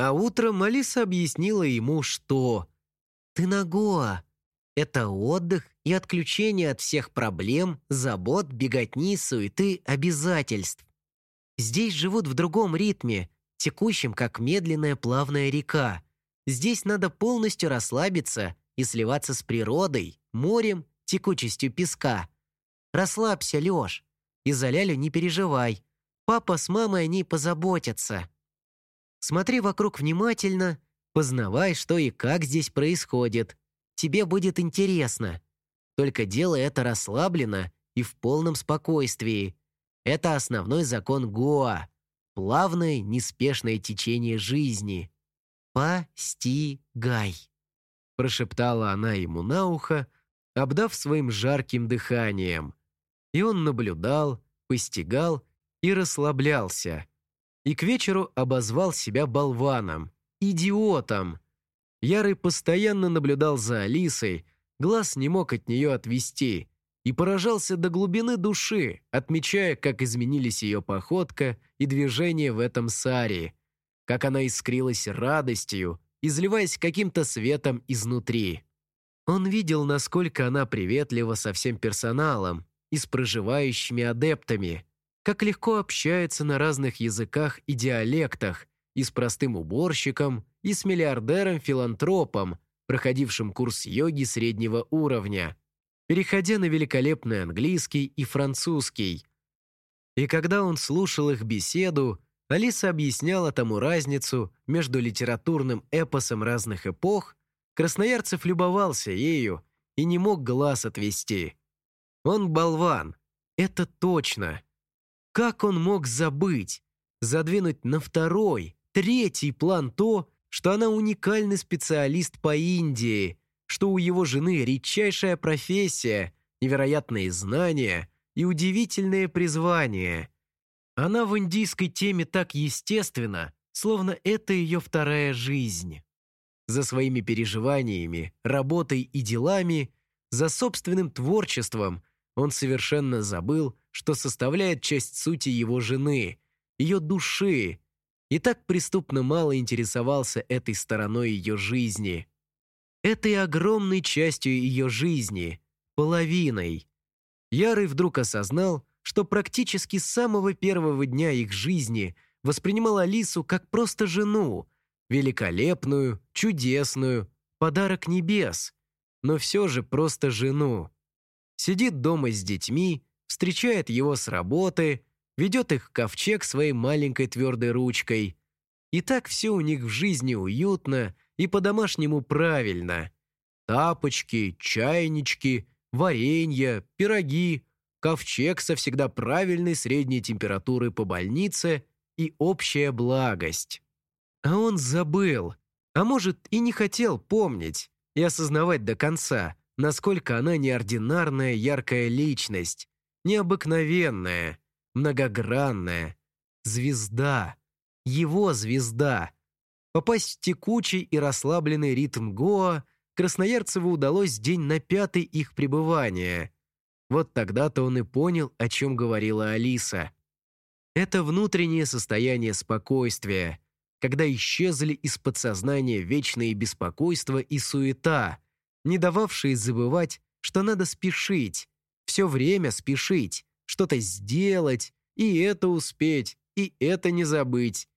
А утром Алиса объяснила ему, что «Ты на Гоа. Это отдых и отключение от всех проблем, забот, беготни, суеты, обязательств. Здесь живут в другом ритме, текущем, как медленная плавная река. Здесь надо полностью расслабиться и сливаться с природой, морем, текучестью песка. Расслабься, Лёш, и за Лялю не переживай. Папа с мамой о ней позаботятся. Смотри вокруг внимательно, познавай, что и как здесь происходит. Тебе будет интересно. Только делай это расслабленно и в полном спокойствии. Это основной закон Гоа. Плавное, неспешное течение жизни. «Постигай», – прошептала она ему на ухо, обдав своим жарким дыханием. И он наблюдал, постигал и расслаблялся. И к вечеру обозвал себя болваном, идиотом. Ярый постоянно наблюдал за Алисой, глаз не мог от нее отвести и поражался до глубины души, отмечая, как изменились ее походка и движение в этом саре, как она искрилась радостью, изливаясь каким-то светом изнутри. Он видел, насколько она приветлива со всем персоналом и с проживающими адептами, как легко общается на разных языках и диалектах, и с простым уборщиком, и с миллиардером-филантропом, проходившим курс йоги среднего уровня, переходя на великолепный английский и французский. И когда он слушал их беседу, Алиса объясняла тому разницу между литературным эпосом разных эпох, Красноярцев любовался ею и не мог глаз отвести. Он болван, это точно. Как он мог забыть, задвинуть на второй, третий план то, что она уникальный специалист по Индии, что у его жены редчайшая профессия, невероятные знания и удивительное призвание. Она в индийской теме так естественна, словно это ее вторая жизнь. За своими переживаниями, работой и делами, за собственным творчеством он совершенно забыл, что составляет часть сути его жены, ее души, и так преступно мало интересовался этой стороной ее жизни. Этой огромной частью ее жизни, половиной. Ярый вдруг осознал, что практически с самого первого дня их жизни воспринимал Алису как просто жену, великолепную, чудесную, подарок небес, но все же просто жену. Сидит дома с детьми, встречает его с работы, ведет их в ковчег своей маленькой твердой ручкой. И так все у них в жизни уютно и по-домашнему правильно. Тапочки, чайнички, варенье, пироги, ковчег со всегда правильной средней температурой по больнице и общая благость. А он забыл, а может и не хотел помнить и осознавать до конца, насколько она неординарная яркая личность, необыкновенная, многогранная, звезда, его звезда. Попасть в текучий и расслабленный ритм Гоа Красноярцеву удалось день на пятый их пребывания. Вот тогда-то он и понял, о чем говорила Алиса. Это внутреннее состояние спокойствия, когда исчезли из подсознания вечные беспокойства и суета, не дававшие забывать, что надо спешить, все время спешить, что-то сделать, и это успеть, и это не забыть.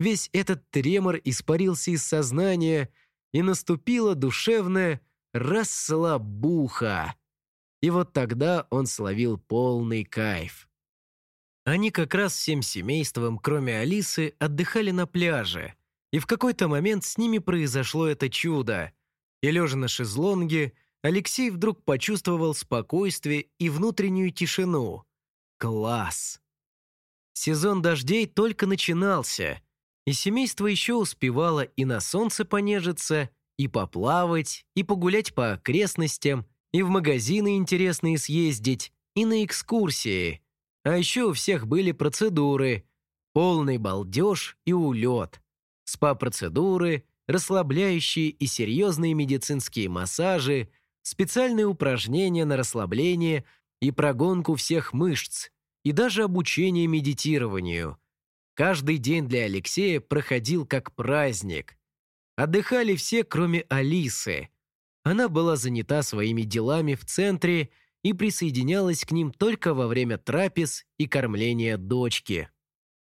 Весь этот тремор испарился из сознания, и наступила душевная расслабуха. И вот тогда он словил полный кайф. Они как раз всем семейством, кроме Алисы, отдыхали на пляже. И в какой-то момент с ними произошло это чудо. И лежа на шезлонге, Алексей вдруг почувствовал спокойствие и внутреннюю тишину. Класс! Сезон дождей только начинался, и семейство еще успевало и на солнце понежиться, и поплавать, и погулять по окрестностям, и в магазины интересные съездить, и на экскурсии. А еще у всех были процедуры, полный балдеж и улет, спа-процедуры, расслабляющие и серьезные медицинские массажи, специальные упражнения на расслабление и прогонку всех мышц, и даже обучение медитированию. Каждый день для Алексея проходил как праздник. Отдыхали все, кроме Алисы. Она была занята своими делами в центре и присоединялась к ним только во время трапез и кормления дочки.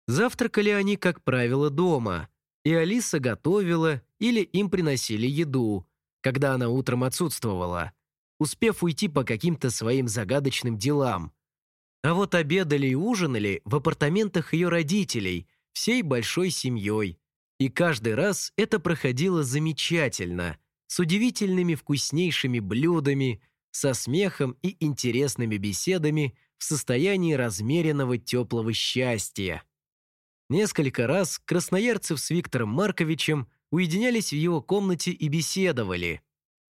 Завтракали они, как правило, дома, и Алиса готовила или им приносили еду, когда она утром отсутствовала, успев уйти по каким-то своим загадочным делам. А вот обедали и ужинали в апартаментах ее родителей, всей большой семьей. И каждый раз это проходило замечательно, с удивительными вкуснейшими блюдами, со смехом и интересными беседами в состоянии размеренного теплого счастья. Несколько раз красноярцев с Виктором Марковичем уединялись в его комнате и беседовали.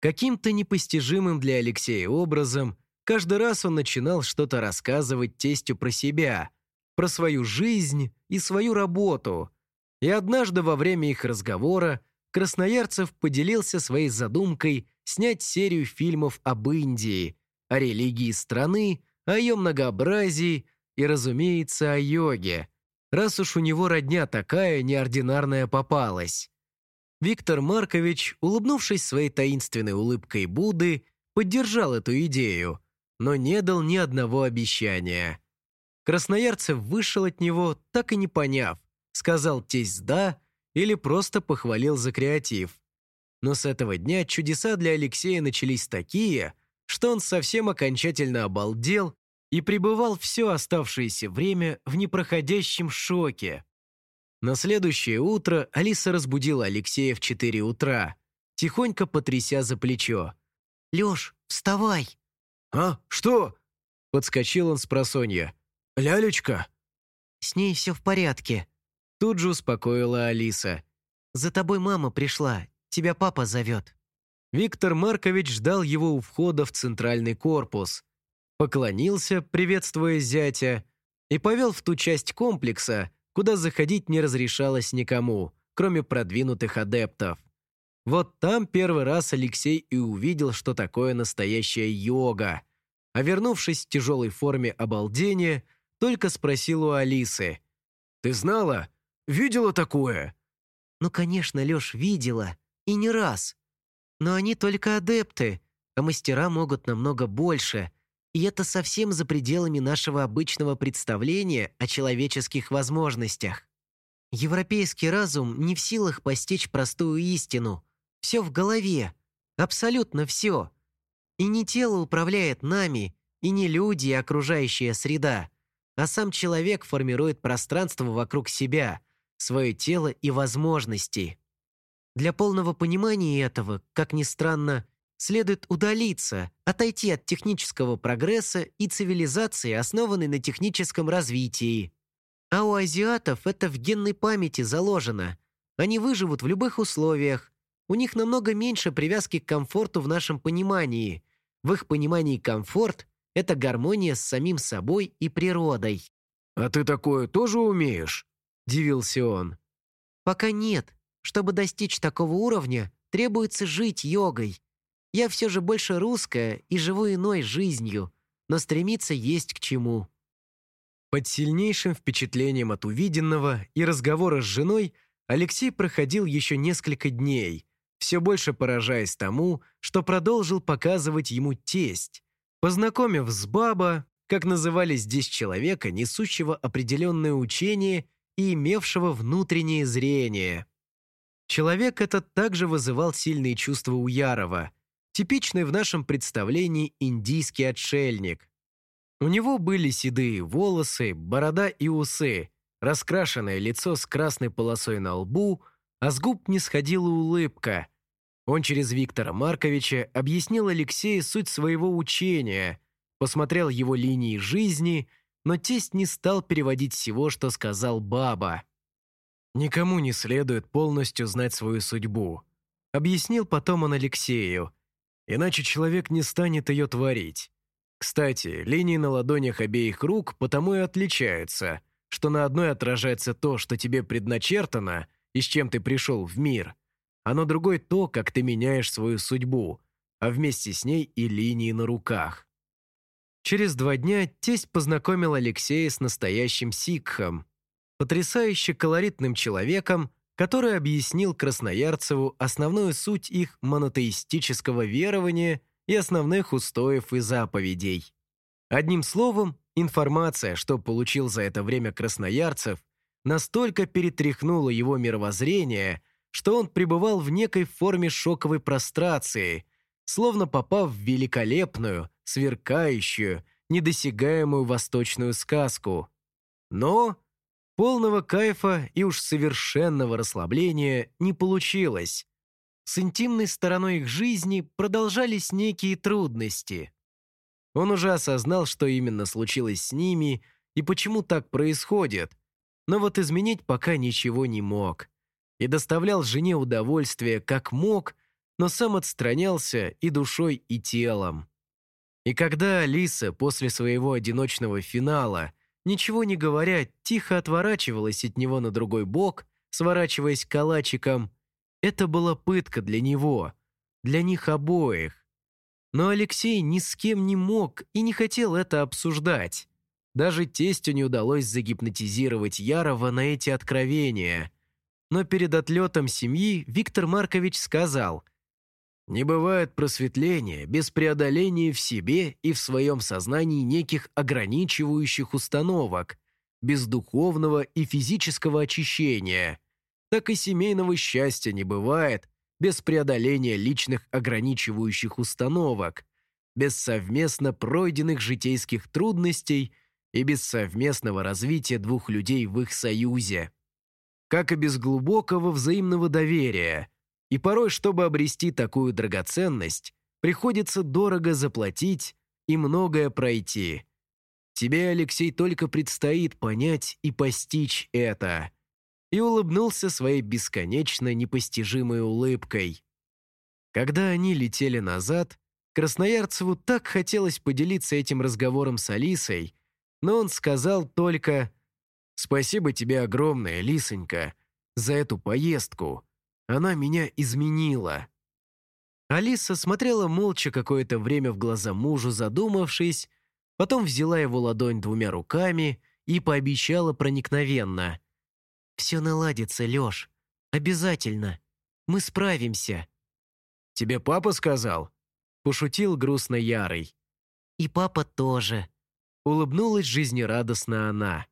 Каким-то непостижимым для Алексея образом каждый раз он начинал что-то рассказывать тестю про себя, про свою жизнь и свою работу. И однажды во время их разговора Красноярцев поделился своей задумкой снять серию фильмов об Индии, о религии страны, о ее многообразии и, разумеется, о йоге – раз уж у него родня такая неординарная попалась. Виктор Маркович, улыбнувшись своей таинственной улыбкой Будды, поддержал эту идею, но не дал ни одного обещания. Красноярцев вышел от него, так и не поняв, сказал тесть «да» или просто похвалил за креатив. Но с этого дня чудеса для Алексея начались такие, что он совсем окончательно обалдел и пребывал все оставшееся время в непроходящем шоке. На следующее утро Алиса разбудила Алексея в 4 утра, тихонько потряся за плечо. «Леш, вставай!» «А, что?» – подскочил он с просонья. «Лялечка?» «С ней все в порядке», – тут же успокоила Алиса. «За тобой мама пришла, тебя папа зовет». Виктор Маркович ждал его у входа в центральный корпус – поклонился, приветствуя зятя, и повел в ту часть комплекса, куда заходить не разрешалось никому, кроме продвинутых адептов. Вот там первый раз Алексей и увидел, что такое настоящая йога. А вернувшись в тяжелой форме обалдения, только спросил у Алисы. «Ты знала? Видела такое?» «Ну, конечно, Леш, видела. И не раз. Но они только адепты, а мастера могут намного больше. И это совсем за пределами нашего обычного представления о человеческих возможностях. Европейский разум не в силах постичь простую истину. Все в голове. Абсолютно все. И не тело управляет нами, и не люди и окружающая среда, а сам человек формирует пространство вокруг себя, свое тело и возможности. Для полного понимания этого, как ни странно, следует удалиться, отойти от технического прогресса и цивилизации, основанной на техническом развитии. А у азиатов это в генной памяти заложено. Они выживут в любых условиях. У них намного меньше привязки к комфорту в нашем понимании. В их понимании комфорт – это гармония с самим собой и природой. «А ты такое тоже умеешь?» – дивился он. «Пока нет. Чтобы достичь такого уровня, требуется жить йогой. Я все же больше русская и живу иной жизнью, но стремиться есть к чему». Под сильнейшим впечатлением от увиденного и разговора с женой Алексей проходил еще несколько дней, все больше поражаясь тому, что продолжил показывать ему тесть, познакомив с баба, как называли здесь человека, несущего определенное учение и имевшего внутреннее зрение. Человек этот также вызывал сильные чувства у Ярова – типичный в нашем представлении индийский отшельник. У него были седые волосы, борода и усы, раскрашенное лицо с красной полосой на лбу, а с губ не сходила улыбка. Он через Виктора Марковича объяснил Алексею суть своего учения, посмотрел его линии жизни, но тесть не стал переводить всего, что сказал баба. «Никому не следует полностью знать свою судьбу», объяснил потом он Алексею, Иначе человек не станет ее творить. Кстати, линии на ладонях обеих рук потому и отличаются, что на одной отражается то, что тебе предначертано и с чем ты пришел в мир, а на другой то, как ты меняешь свою судьбу, а вместе с ней и линии на руках. Через два дня тесть познакомил Алексея с настоящим сикхом, потрясающе колоритным человеком, который объяснил Красноярцеву основную суть их монотеистического верования и основных устоев и заповедей. Одним словом, информация, что получил за это время Красноярцев, настолько перетряхнула его мировоззрение, что он пребывал в некой форме шоковой прострации, словно попав в великолепную, сверкающую, недосягаемую восточную сказку. Но полного кайфа и уж совершенного расслабления не получилось. С интимной стороной их жизни продолжались некие трудности. Он уже осознал, что именно случилось с ними и почему так происходит, но вот изменить пока ничего не мог. И доставлял жене удовольствие как мог, но сам отстранялся и душой, и телом. И когда Алиса после своего одиночного финала, ничего не говоря, тихо отворачивалась от него на другой бок, сворачиваясь калачиком, это была пытка для него, для них обоих. Но Алексей ни с кем не мог и не хотел это обсуждать. Даже тестю не удалось загипнотизировать Ярова на эти откровения. Но перед отлетом семьи Виктор Маркович сказал, «Не бывает просветления без преодоления в себе и в своем сознании неких ограничивающих установок, без духовного и физического очищения. Так и семейного счастья не бывает без преодоления личных ограничивающих установок, без совместно пройденных житейских трудностей – и без совместного развития двух людей в их союзе. Как и без глубокого взаимного доверия. И порой, чтобы обрести такую драгоценность, приходится дорого заплатить и многое пройти. Тебе, Алексей, только предстоит понять и постичь это. И улыбнулся своей бесконечно непостижимой улыбкой. Когда они летели назад, Красноярцеву так хотелось поделиться этим разговором с Алисой, но он сказал только «Спасибо тебе огромное, Лисонька, за эту поездку. Она меня изменила». Алиса смотрела молча какое-то время в глаза мужу, задумавшись, потом взяла его ладонь двумя руками и пообещала проникновенно. «Все наладится, Леш. Обязательно. Мы справимся». «Тебе папа сказал?» – пошутил грустно Ярый. «И папа тоже», Улыбнулась жизнерадостно она.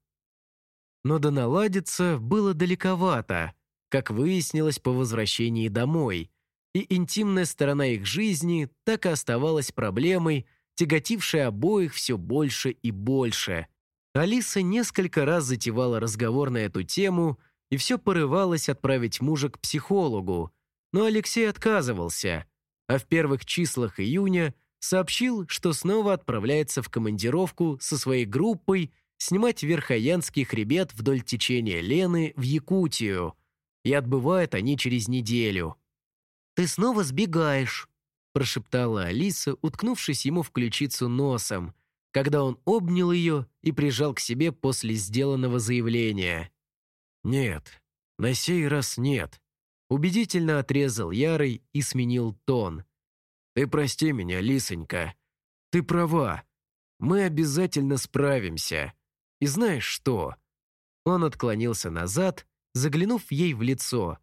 Но до наладиться было далековато, как выяснилось по возвращении домой, и интимная сторона их жизни так и оставалась проблемой, тяготившей обоих все больше и больше. Алиса несколько раз затевала разговор на эту тему и все порывалась отправить мужа к психологу, но Алексей отказывался, а в первых числах июня сообщил, что снова отправляется в командировку со своей группой снимать Верхоянский хребет вдоль течения Лены в Якутию, и отбывают они через неделю. «Ты снова сбегаешь», – прошептала Алиса, уткнувшись ему в ключицу носом, когда он обнял ее и прижал к себе после сделанного заявления. «Нет, на сей раз нет», – убедительно отрезал Ярый и сменил тон – ты прости меня, Лисонька. Ты права. Мы обязательно справимся. И знаешь что?» Он отклонился назад, заглянув ей в лицо.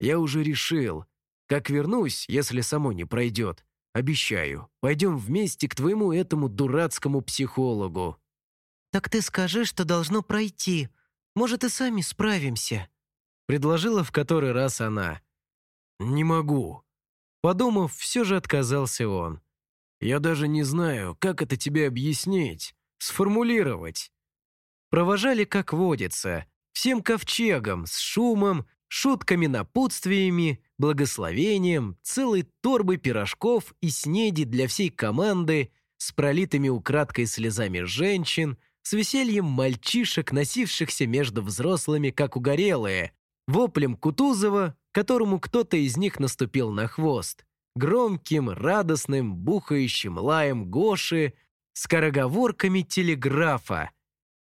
«Я уже решил. Как вернусь, если само не пройдет, обещаю, пойдем вместе к твоему этому дурацкому психологу». «Так ты скажи, что должно пройти. Может, и сами справимся», — предложила в который раз она. «Не могу. Подумав, все же отказался он. «Я даже не знаю, как это тебе объяснить, сформулировать». Провожали, как водится, всем ковчегом, с шумом, шутками-напутствиями, благословением, целой торбой пирожков и снеди для всей команды, с пролитыми украдкой слезами женщин, с весельем мальчишек, носившихся между взрослыми, как угорелые, воплем Кутузова, которому кто-то из них наступил на хвост, громким, радостным, бухающим лаем Гоши, скороговорками телеграфа.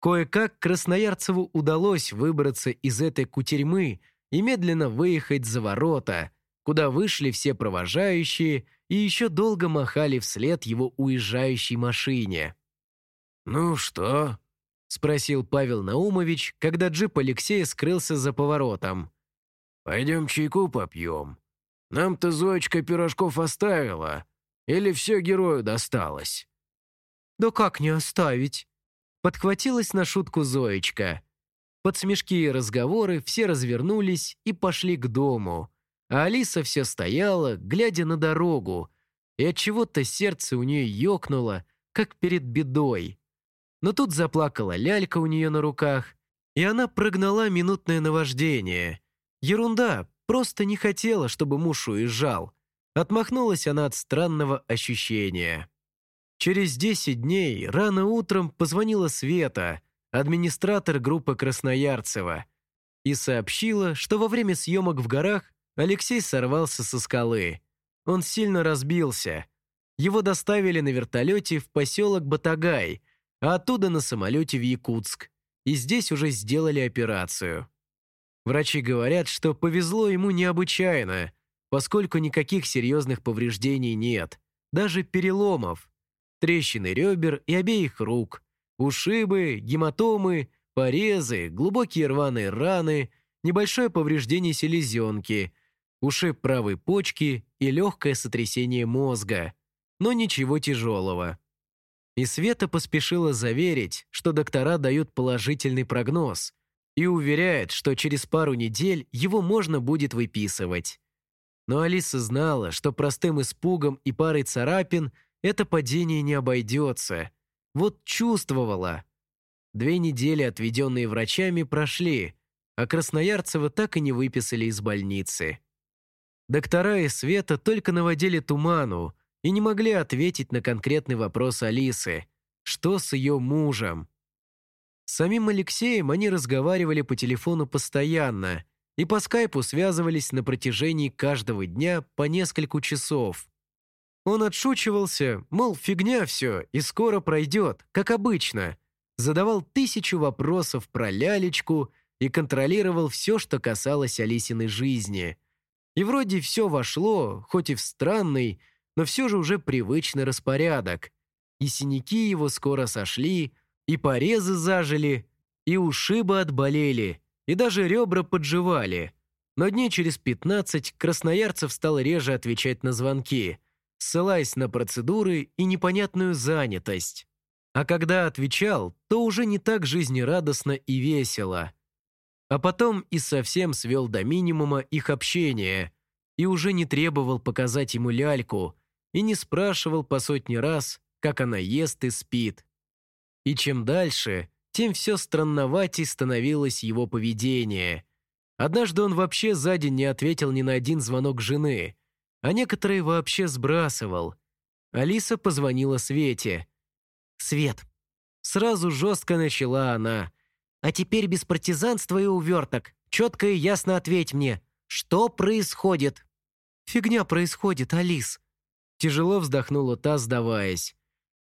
Кое-как Красноярцеву удалось выбраться из этой кутерьмы и медленно выехать за ворота, куда вышли все провожающие и еще долго махали вслед его уезжающей машине. «Ну что?» — спросил Павел Наумович, когда джип Алексея скрылся за поворотом. «Пойдем чайку попьем. Нам-то Зоечка пирожков оставила. Или все герою досталось?» «Да как не оставить?» Подхватилась на шутку Зоечка. Под смешки и разговоры все развернулись и пошли к дому. А Алиса все стояла, глядя на дорогу, и от чего то сердце у нее ёкнуло, как перед бедой. Но тут заплакала лялька у нее на руках, и она прогнала минутное наваждение. Ерунда, просто не хотела, чтобы муж уезжал. Отмахнулась она от странного ощущения. Через 10 дней рано утром позвонила Света, администратор группы Красноярцева, и сообщила, что во время съемок в горах Алексей сорвался со скалы. Он сильно разбился. Его доставили на вертолете в поселок Батагай, а оттуда на самолете в Якутск. И здесь уже сделали операцию. Врачи говорят, что повезло ему необычайно, поскольку никаких серьезных повреждений нет, даже переломов, трещины ребер и обеих рук, ушибы, гематомы, порезы, глубокие рваные раны, небольшое повреждение селезенки, ушиб правой почки и легкое сотрясение мозга, но ничего тяжелого. И Света поспешила заверить, что доктора дают положительный прогноз и уверяет, что через пару недель его можно будет выписывать. Но Алиса знала, что простым испугом и парой царапин это падение не обойдется. Вот чувствовала. Две недели, отведенные врачами, прошли, а Красноярцева так и не выписали из больницы. Доктора и Света только наводили туману, и не могли ответить на конкретный вопрос Алисы. Что с ее мужем? С самим Алексеем они разговаривали по телефону постоянно и по скайпу связывались на протяжении каждого дня по несколько часов. Он отшучивался, мол, фигня все и скоро пройдет, как обычно. Задавал тысячу вопросов про лялечку и контролировал все, что касалось Алисиной жизни. И вроде все вошло, хоть и в странный, но все же уже привычный распорядок. И синяки его скоро сошли, и порезы зажили, и ушибы отболели, и даже ребра подживали. Но дней через пятнадцать Красноярцев стал реже отвечать на звонки, ссылаясь на процедуры и непонятную занятость. А когда отвечал, то уже не так жизнерадостно и весело. А потом и совсем свел до минимума их общение и уже не требовал показать ему ляльку, и не спрашивал по сотни раз, как она ест и спит. И чем дальше, тем все странноватей становилось его поведение. Однажды он вообще за день не ответил ни на один звонок жены, а некоторые вообще сбрасывал. Алиса позвонила Свете. «Свет». Сразу жестко начала она. «А теперь без партизанства и уверток. Четко и ясно ответь мне, что происходит?» «Фигня происходит, Алис», Тяжело вздохнула та, сдаваясь.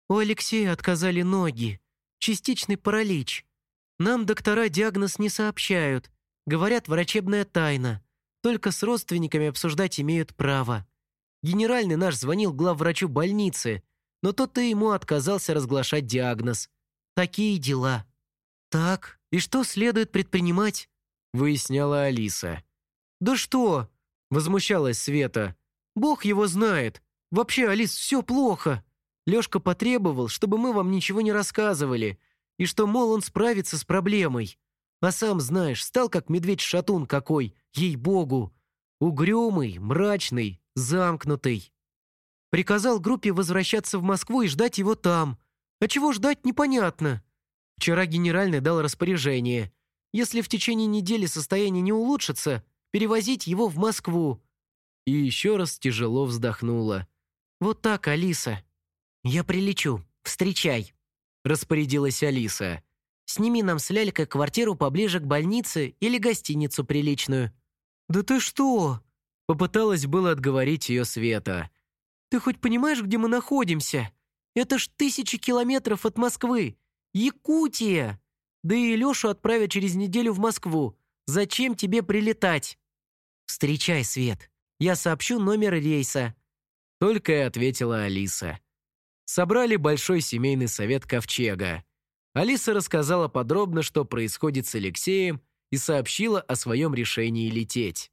«У Алексея отказали ноги. Частичный паралич. Нам доктора диагноз не сообщают. Говорят, врачебная тайна. Только с родственниками обсуждать имеют право. Генеральный наш звонил главврачу больницы, но тот и ему отказался разглашать диагноз. Такие дела». «Так, и что следует предпринимать?» – выясняла Алиса. «Да что?» – возмущалась Света. «Бог его знает. Вообще, Алис, все плохо. Лешка потребовал, чтобы мы вам ничего не рассказывали, и что, мол, он справится с проблемой. А сам, знаешь, стал как медведь-шатун какой, ей-богу. Угрюмый, мрачный, замкнутый. Приказал группе возвращаться в Москву и ждать его там. А чего ждать, непонятно. Вчера генеральный дал распоряжение. Если в течение недели состояние не улучшится, перевозить его в Москву. И еще раз тяжело вздохнула. «Вот так, Алиса». «Я прилечу. Встречай», — распорядилась Алиса. «Сними нам с Лялькой квартиру поближе к больнице или гостиницу приличную». «Да ты что?» — попыталась было отговорить ее Света. «Ты хоть понимаешь, где мы находимся? Это ж тысячи километров от Москвы. Якутия! Да и Лешу отправят через неделю в Москву. Зачем тебе прилетать?» «Встречай, Свет. Я сообщу номер рейса. Только и ответила Алиса. Собрали большой семейный совет Ковчега. Алиса рассказала подробно, что происходит с Алексеем, и сообщила о своем решении лететь.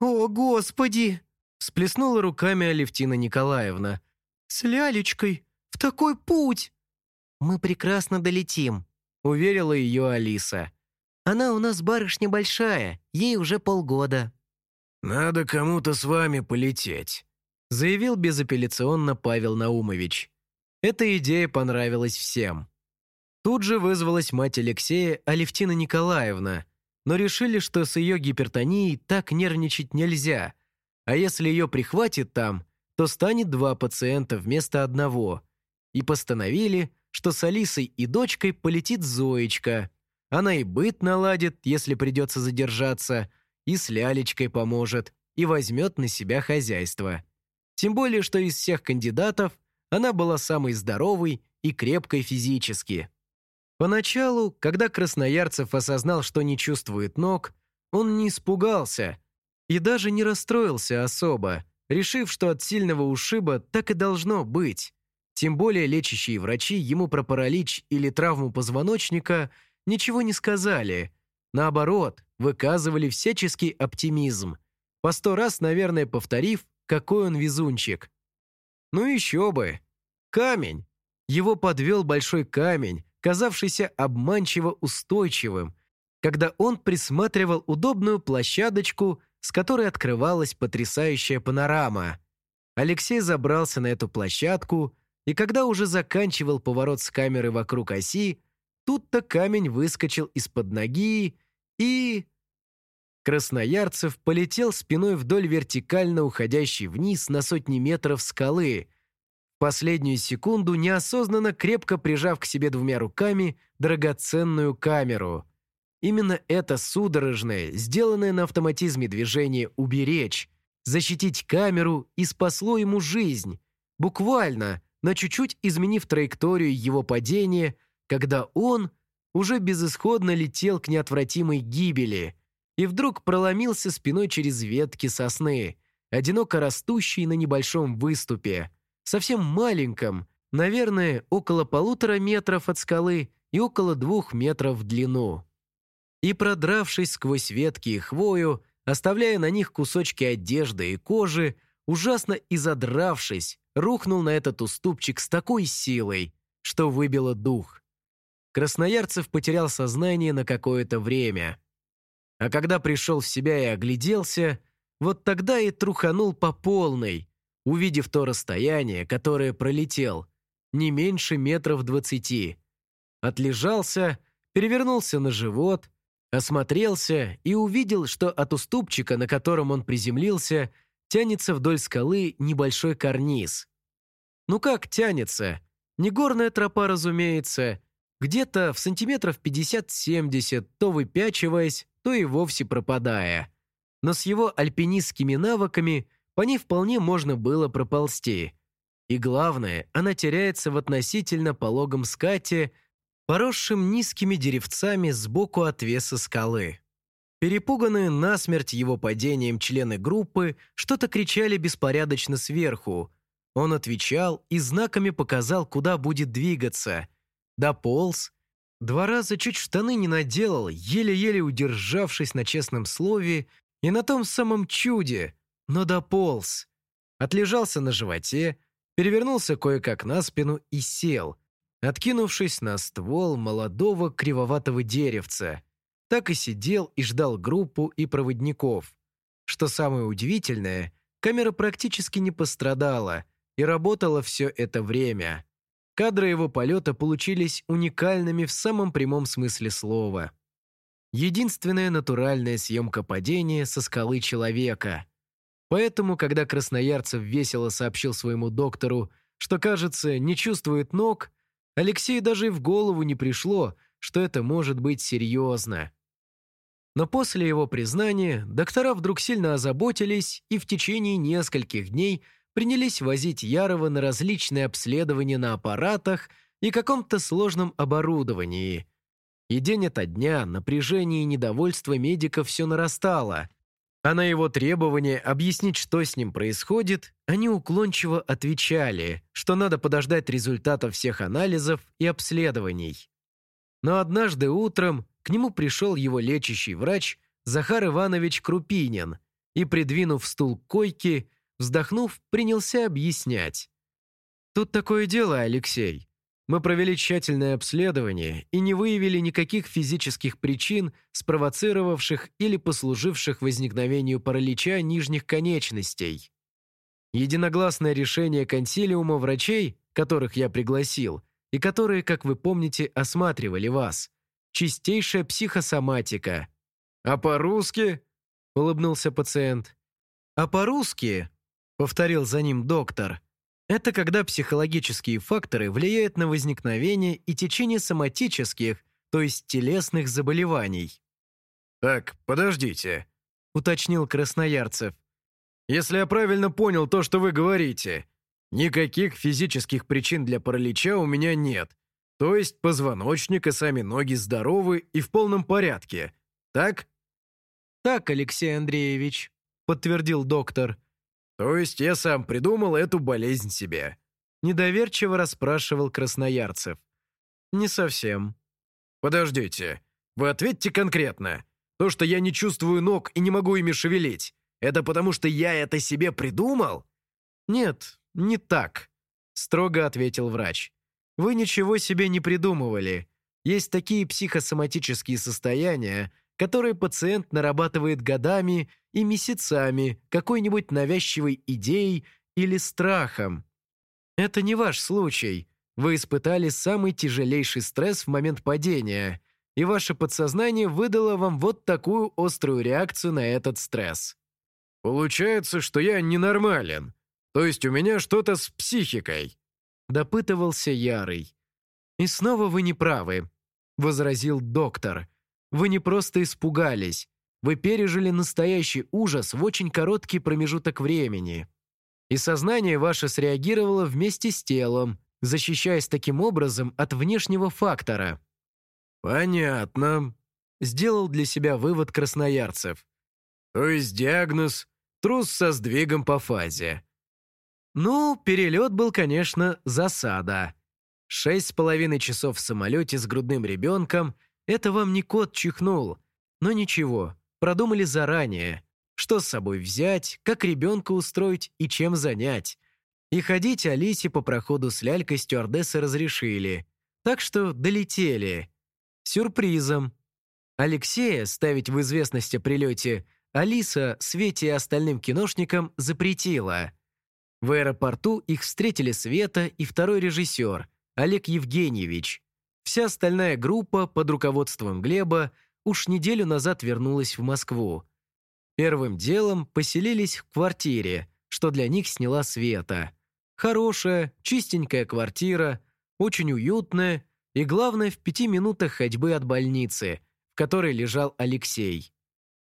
«О, Господи!» – всплеснула руками Алевтина Николаевна. «С лялечкой! В такой путь!» «Мы прекрасно долетим», – уверила ее Алиса. «Она у нас барышня большая, ей уже полгода». «Надо кому-то с вами полететь», – заявил безапелляционно Павел Наумович. Эта идея понравилась всем. Тут же вызвалась мать Алексея Алевтина Николаевна, но решили, что с ее гипертонией так нервничать нельзя, а если ее прихватит там, то станет два пациента вместо одного, и постановили, что с Алисой и дочкой полетит Зоечка. Она и быт наладит, если придется задержаться, и с Лялечкой поможет, и возьмет на себя хозяйство. Тем более, что из всех кандидатов она была самой здоровой и крепкой физически. Поначалу, когда Красноярцев осознал, что не чувствует ног, он не испугался и даже не расстроился особо, решив, что от сильного ушиба так и должно быть. Тем более лечащие врачи ему про паралич или травму позвоночника ничего не сказали. Наоборот, выказывали всяческий оптимизм, по сто раз, наверное, повторив, какой он везунчик. Ну еще бы. Камень. Его подвел большой камень, казавшийся обманчиво устойчивым, когда он присматривал удобную площадочку, с которой открывалась потрясающая панорама. Алексей забрался на эту площадку, и когда уже заканчивал поворот с камеры вокруг оси, тут-то камень выскочил из-под ноги и... Красноярцев полетел спиной вдоль вертикально уходящей вниз на сотни метров скалы, последнюю секунду неосознанно крепко прижав к себе двумя руками драгоценную камеру. Именно это судорожное, сделанное на автоматизме движение «уберечь», защитить камеру и спасло ему жизнь, буквально, на чуть-чуть изменив траекторию его падения, когда он уже безысходно летел к неотвратимой гибели и вдруг проломился спиной через ветки сосны, одиноко растущей на небольшом выступе совсем маленьком, наверное, около полутора метров от скалы и около двух метров в длину. И продравшись сквозь ветки и хвою, оставляя на них кусочки одежды и кожи, ужасно изодравшись, рухнул на этот уступчик с такой силой, что выбило дух. Красноярцев потерял сознание на какое-то время. А когда пришел в себя и огляделся, вот тогда и труханул по полной, увидев то расстояние, которое пролетел, не меньше метров двадцати. Отлежался, перевернулся на живот, осмотрелся и увидел, что от уступчика, на котором он приземлился, тянется вдоль скалы небольшой карниз. Ну как тянется? Не горная тропа, разумеется, где-то в сантиметров 50-70, то выпячиваясь, то и вовсе пропадая. Но с его альпинистскими навыками – по ней вполне можно было проползти. И главное, она теряется в относительно пологом скате, поросшим низкими деревцами сбоку отвеса скалы. Перепуганные насмерть его падением члены группы что-то кричали беспорядочно сверху. Он отвечал и знаками показал, куда будет двигаться. Дополз. Два раза чуть штаны не наделал, еле-еле удержавшись на честном слове и на том самом чуде, но дополз. Отлежался на животе, перевернулся кое-как на спину и сел, откинувшись на ствол молодого кривоватого деревца. Так и сидел и ждал группу и проводников. Что самое удивительное, камера практически не пострадала и работала все это время. Кадры его полета получились уникальными в самом прямом смысле слова. Единственная натуральная съемка падения со скалы человека – Поэтому, когда Красноярцев весело сообщил своему доктору, что, кажется, не чувствует ног, Алексею даже и в голову не пришло, что это может быть серьезно. Но после его признания доктора вдруг сильно озаботились и в течение нескольких дней принялись возить Ярова на различные обследования на аппаратах и каком-то сложном оборудовании. И день ото дня напряжение и недовольство медиков все нарастало – а на его требование объяснить, что с ним происходит, они уклончиво отвечали, что надо подождать результатов всех анализов и обследований. Но однажды утром к нему пришел его лечащий врач Захар Иванович Крупинин и, придвинув стул к койке, вздохнув, принялся объяснять. «Тут такое дело, Алексей. Мы провели тщательное обследование и не выявили никаких физических причин, спровоцировавших или послуживших возникновению паралича нижних конечностей. Единогласное решение консилиума врачей, которых я пригласил, и которые, как вы помните, осматривали вас. Чистейшая психосоматика. А по-русски? Улыбнулся пациент. А по-русски, повторил за ним доктор, это когда психологические факторы влияют на возникновение и течение соматических, то есть телесных заболеваний. «Так, подождите», — уточнил Красноярцев. «Если я правильно понял то, что вы говорите, Никаких физических причин для паралича у меня нет. То есть позвоночник и сами ноги здоровы и в полном порядке. Так? Так, Алексей Андреевич, подтвердил доктор. То есть я сам придумал эту болезнь себе. Недоверчиво расспрашивал Красноярцев. Не совсем. Подождите, вы ответьте конкретно. То, что я не чувствую ног и не могу ими шевелить, это потому что я это себе придумал? Нет, «Не так», — строго ответил врач. «Вы ничего себе не придумывали. Есть такие психосоматические состояния, которые пациент нарабатывает годами и месяцами какой-нибудь навязчивой идеей или страхом. Это не ваш случай. Вы испытали самый тяжелейший стресс в момент падения, и ваше подсознание выдало вам вот такую острую реакцию на этот стресс. Получается, что я ненормален, то есть у меня что-то с психикой?» Допытывался Ярый. «И снова вы не правы», — возразил доктор. «Вы не просто испугались. Вы пережили настоящий ужас в очень короткий промежуток времени. И сознание ваше среагировало вместе с телом, защищаясь таким образом от внешнего фактора». «Понятно», — сделал для себя вывод красноярцев. «То есть диагноз — трус со сдвигом по фазе. Ну, перелет был, конечно, засада. Шесть с половиной часов в самолете с грудным ребенком – это вам не кот чихнул. Но ничего, продумали заранее. Что с собой взять, как ребенка устроить и чем занять. И ходить Алисе по проходу с лялькой стюардессы разрешили. Так что долетели. Сюрпризом. Алексея ставить в известность о прилете Алиса Свете и остальным киношникам запретила – в аэропорту их встретили Света и второй режиссер, Олег Евгеньевич. Вся остальная группа под руководством Глеба уж неделю назад вернулась в Москву. Первым делом поселились в квартире, что для них сняла Света. Хорошая, чистенькая квартира, очень уютная и, главное, в пяти минутах ходьбы от больницы, в которой лежал Алексей.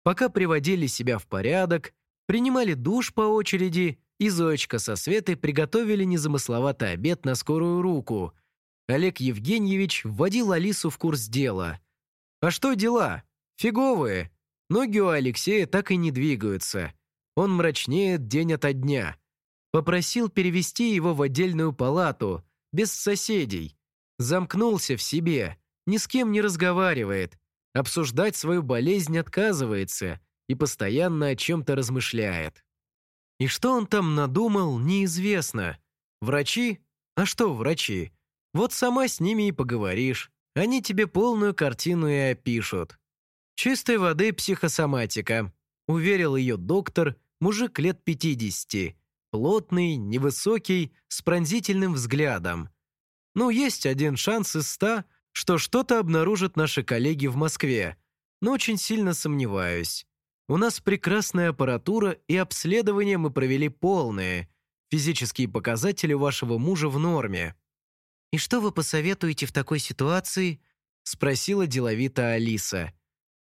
Пока приводили себя в порядок, принимали душ по очереди и Зоечка со Светой приготовили незамысловатый обед на скорую руку. Олег Евгеньевич вводил Алису в курс дела. «А что дела? Фиговые. Ноги у Алексея так и не двигаются. Он мрачнеет день ото дня. Попросил перевести его в отдельную палату, без соседей. Замкнулся в себе, ни с кем не разговаривает, обсуждать свою болезнь отказывается и постоянно о чем-то размышляет. И что он там надумал, неизвестно. Врачи? А что врачи? Вот сама с ними и поговоришь. Они тебе полную картину и опишут. Чистой воды психосоматика. Уверил ее доктор, мужик лет 50. Плотный, невысокий, с пронзительным взглядом. Ну, есть один шанс из ста, что что-то обнаружат наши коллеги в Москве, но очень сильно сомневаюсь. У нас прекрасная аппаратура, и обследование мы провели полное. Физические показатели вашего мужа в норме». «И что вы посоветуете в такой ситуации?» – спросила деловито Алиса.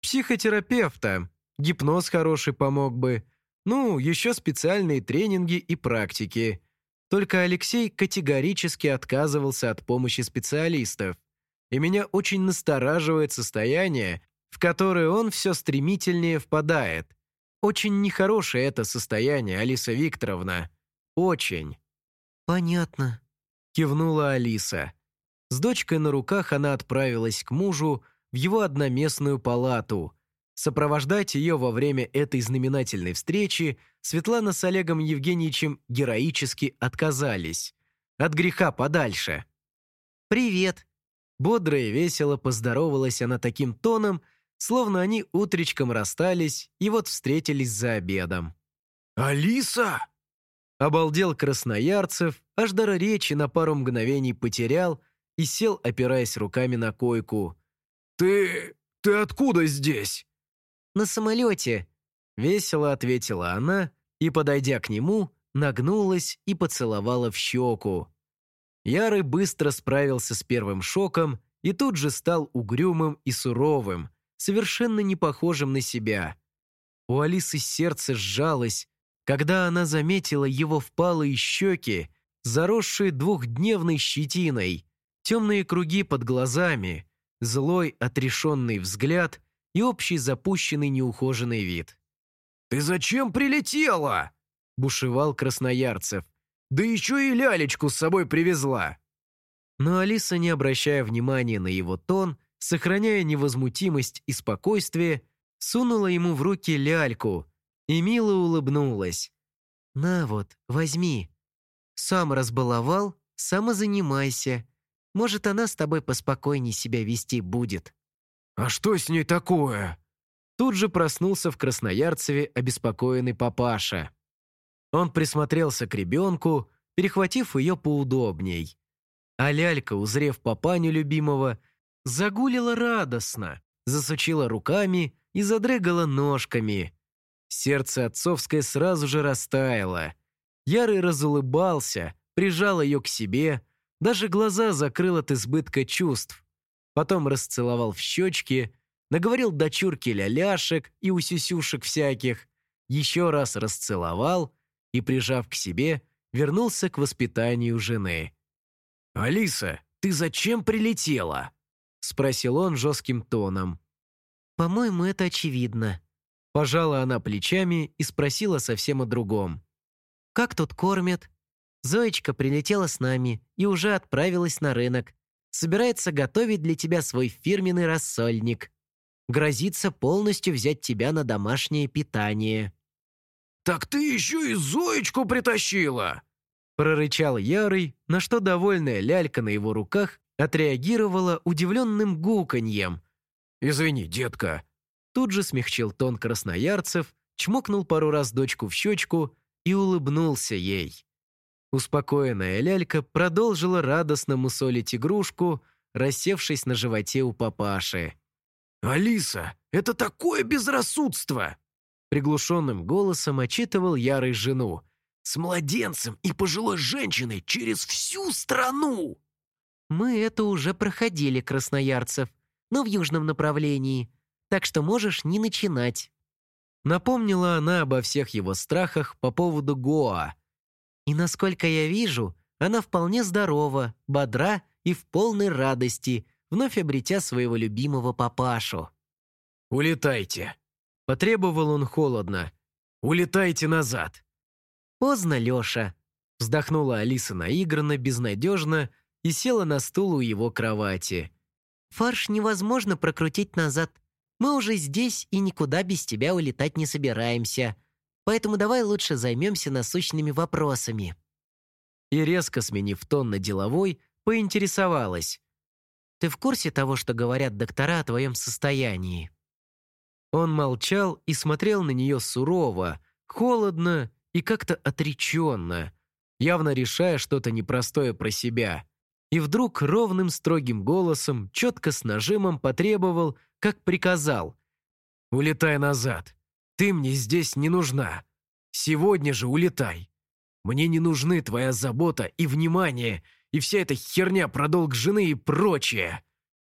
«Психотерапевта. Гипноз хороший помог бы. Ну, еще специальные тренинги и практики. Только Алексей категорически отказывался от помощи специалистов. И меня очень настораживает состояние, в которое он все стремительнее впадает. Очень нехорошее это состояние, Алиса Викторовна. Очень. «Понятно», — кивнула Алиса. С дочкой на руках она отправилась к мужу в его одноместную палату. Сопровождать ее во время этой знаменательной встречи Светлана с Олегом Евгеньевичем героически отказались. От греха подальше. «Привет!» Бодро и весело поздоровалась она таким тоном, словно они утречком расстались и вот встретились за обедом. «Алиса!» Обалдел Красноярцев, аж дар речи на пару мгновений потерял и сел, опираясь руками на койку. «Ты... ты откуда здесь?» «На самолете», — весело ответила она и, подойдя к нему, нагнулась и поцеловала в щеку. Ярый быстро справился с первым шоком и тут же стал угрюмым и суровым, совершенно не похожим на себя. У Алисы сердце сжалось, когда она заметила его впалые щеки, заросшие двухдневной щетиной, темные круги под глазами, злой отрешенный взгляд и общий запущенный неухоженный вид. «Ты зачем прилетела?» – бушевал Красноярцев. «Да еще и лялечку с собой привезла!» Но Алиса, не обращая внимания на его тон, сохраняя невозмутимость и спокойствие, сунула ему в руки ляльку и мило улыбнулась. «На вот, возьми. Сам разбаловал, сам и занимайся. Может, она с тобой поспокойней себя вести будет». «А что с ней такое?» Тут же проснулся в Красноярцеве обеспокоенный папаша. Он присмотрелся к ребенку, перехватив ее поудобней. А лялька, узрев папаню любимого, загулила радостно, засучила руками и задрыгала ножками. Сердце отцовское сразу же растаяло. Ярый разулыбался, прижал ее к себе, даже глаза закрыл от избытка чувств. Потом расцеловал в щечки, наговорил дочурке ляляшек и усюсюшек всяких, еще раз расцеловал и, прижав к себе, вернулся к воспитанию жены. «Алиса, ты зачем прилетела?» — спросил он жестким тоном. «По-моему, это очевидно». Пожала она плечами и спросила совсем о другом. «Как тут кормят?» Зоечка прилетела с нами и уже отправилась на рынок. Собирается готовить для тебя свой фирменный рассольник. Грозится полностью взять тебя на домашнее питание». «Так ты еще и Зоечку притащила!» Прорычал Ярый, на что довольная лялька на его руках отреагировала удивленным гуканьем. «Извини, детка». Тут же смягчил тон красноярцев, чмокнул пару раз дочку в щечку и улыбнулся ей. Успокоенная лялька продолжила радостно мусолить игрушку, рассевшись на животе у папаши. «Алиса, это такое безрассудство!» Приглушенным голосом отчитывал Ярый жену. «С младенцем и пожилой женщиной через всю страну!» «Мы это уже проходили, красноярцев, но в южном направлении, так что можешь не начинать». Напомнила она обо всех его страхах по поводу Гоа, и насколько я вижу, она вполне здорова, бодра и в полной радости, вновь обретя своего любимого папашу. «Улетайте!» – потребовал он холодно. «Улетайте назад!» «Поздно, Леша!» – вздохнула Алиса наигранно, безнадежно и села на стул у его кровати. «Фарш невозможно прокрутить назад. Мы уже здесь и никуда без тебя улетать не собираемся поэтому давай лучше займемся насущными вопросами». И резко сменив тон на деловой, поинтересовалась. «Ты в курсе того, что говорят доктора о твоем состоянии?» Он молчал и смотрел на нее сурово, холодно и как-то отреченно, явно решая что-то непростое про себя. И вдруг ровным строгим голосом, четко с нажимом потребовал, как приказал. «Улетай назад. Ты мне здесь не нужна. Сегодня же улетай. Мне не нужны твоя забота и внимание, и вся эта херня про долг жены и прочее».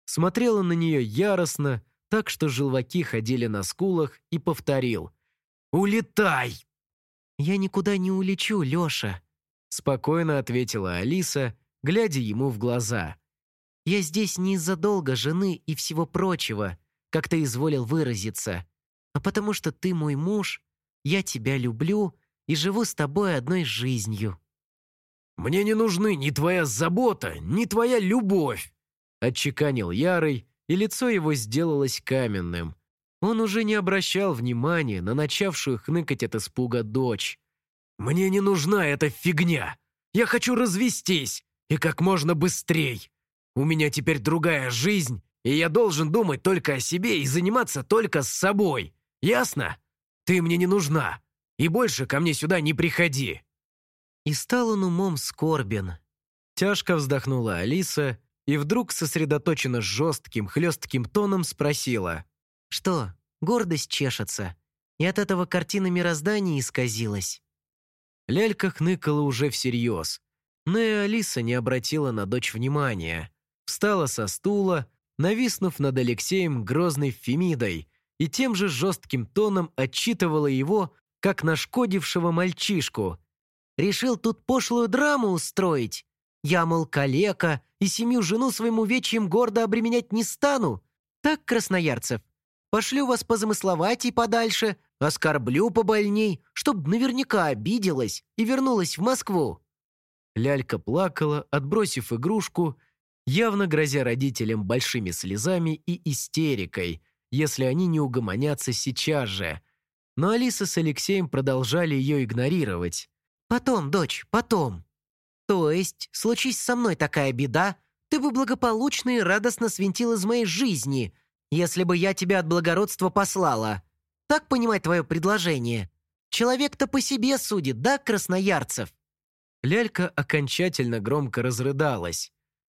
Смотрела на нее яростно, так что желваки ходили на скулах, и повторил. «Улетай!» «Я никуда не улечу, Леша», — спокойно ответила Алиса, глядя ему в глаза. «Я здесь не из-за долга жены и всего прочего, как ты изволил выразиться а потому что ты мой муж, я тебя люблю и живу с тобой одной жизнью». Мне не нужны ни твоя забота, ни твоя любовь!» Отчеканил Ярый, и лицо его сделалось каменным. Он уже не обращал внимания на начавшую хныкать от испуга дочь. «Мне не нужна эта фигня! Я хочу развестись, и как можно быстрей! У меня теперь другая жизнь, и я должен думать только о себе и заниматься только с собой. Ясно? Ты мне не нужна, и больше ко мне сюда не приходи!» И стал он умом скорбен. Тяжко вздохнула Алиса и вдруг сосредоточенно жестким, хлестким тоном спросила. «Что, гордость чешется? И от этого картина мироздания исказилась?» Лялька хныкала уже всерьез, но и Алиса не обратила на дочь внимания. Встала со стула, нависнув над Алексеем грозной Фемидой, и тем же жестким тоном отчитывала его, как нашкодившего мальчишку. «Решил тут пошлую драму устроить? Я, мол, калека, и семью жену своему вечьем гордо обременять не стану. Так, красноярцев, пошлю вас позамысловать и подальше, оскорблю побольней, чтоб наверняка обиделась и вернулась в Москву». Лялька плакала, отбросив игрушку, явно грозя родителям большими слезами и истерикой, если они не угомонятся сейчас же. Но Алиса с Алексеем продолжали ее игнорировать. «Потом, дочь, потом. То есть, случись со мной такая беда, ты бы благополучно и радостно свинтил из моей жизни, если бы я тебя от благородства послала. Так понимать твое предложение? Человек-то по себе судит, да, Красноярцев?» Лялька окончательно громко разрыдалась.